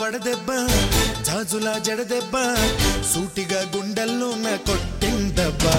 వడదెబ్బ జాజులా జడదెబ్బ సూటిగా గుండెల్లో నా కొట్టిందబ్బా.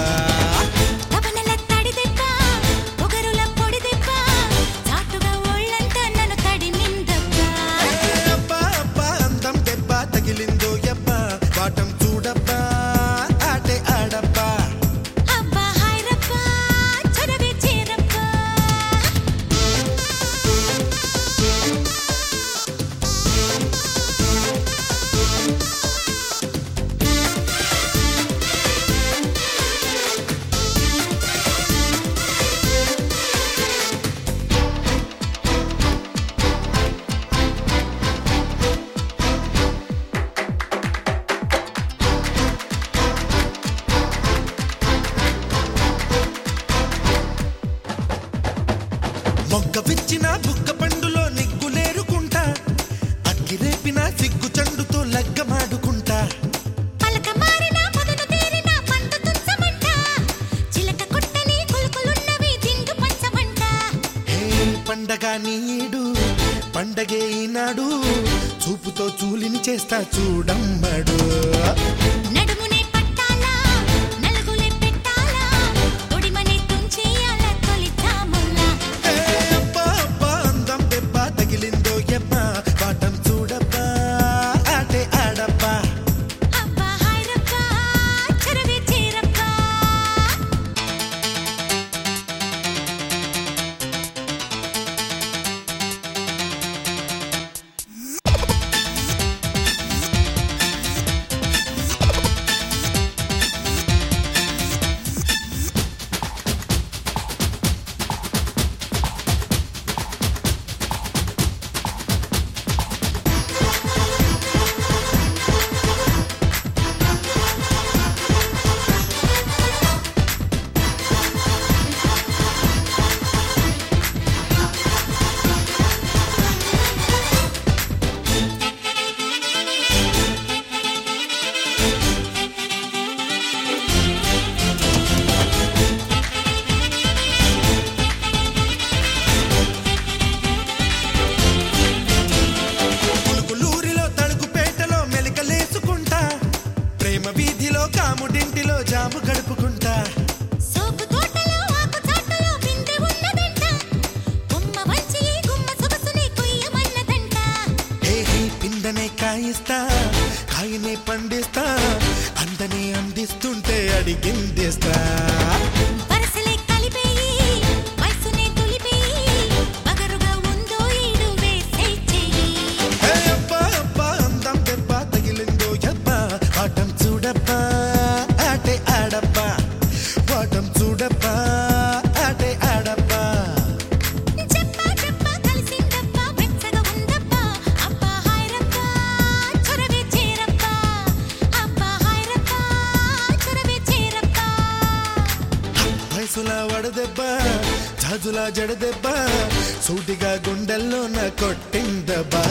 మొగ్గ విచ్చిన బుక్క పండులో నిగ్గులేరుకుంటా అగ్గిరేపిన సిగ్గు చండుతో లగ్గమాడుకుంటా. పండగ నీడు పండగే ఈనాడు. చూపుతో చూలిని చేస్తా చూడమ్మడు గడుపుకుంటా సోపు తోటలో ఆకు చాటలో బిందె ఉన్నదంట. గుమ్మ వంచి ఈ గుమ్మ సొగసుని కొయ్యమన్నదంట హే హే పిందనే కాయిస్తా కాయనే పండిస్తా అందనే అందిస్తుంటే అడిగిందేస్తా. మనసుల వడదెబ్బ జాజులా జడదెబ్బ సూటిగా గుండెల్లో నా కొట్టిందబ్బా.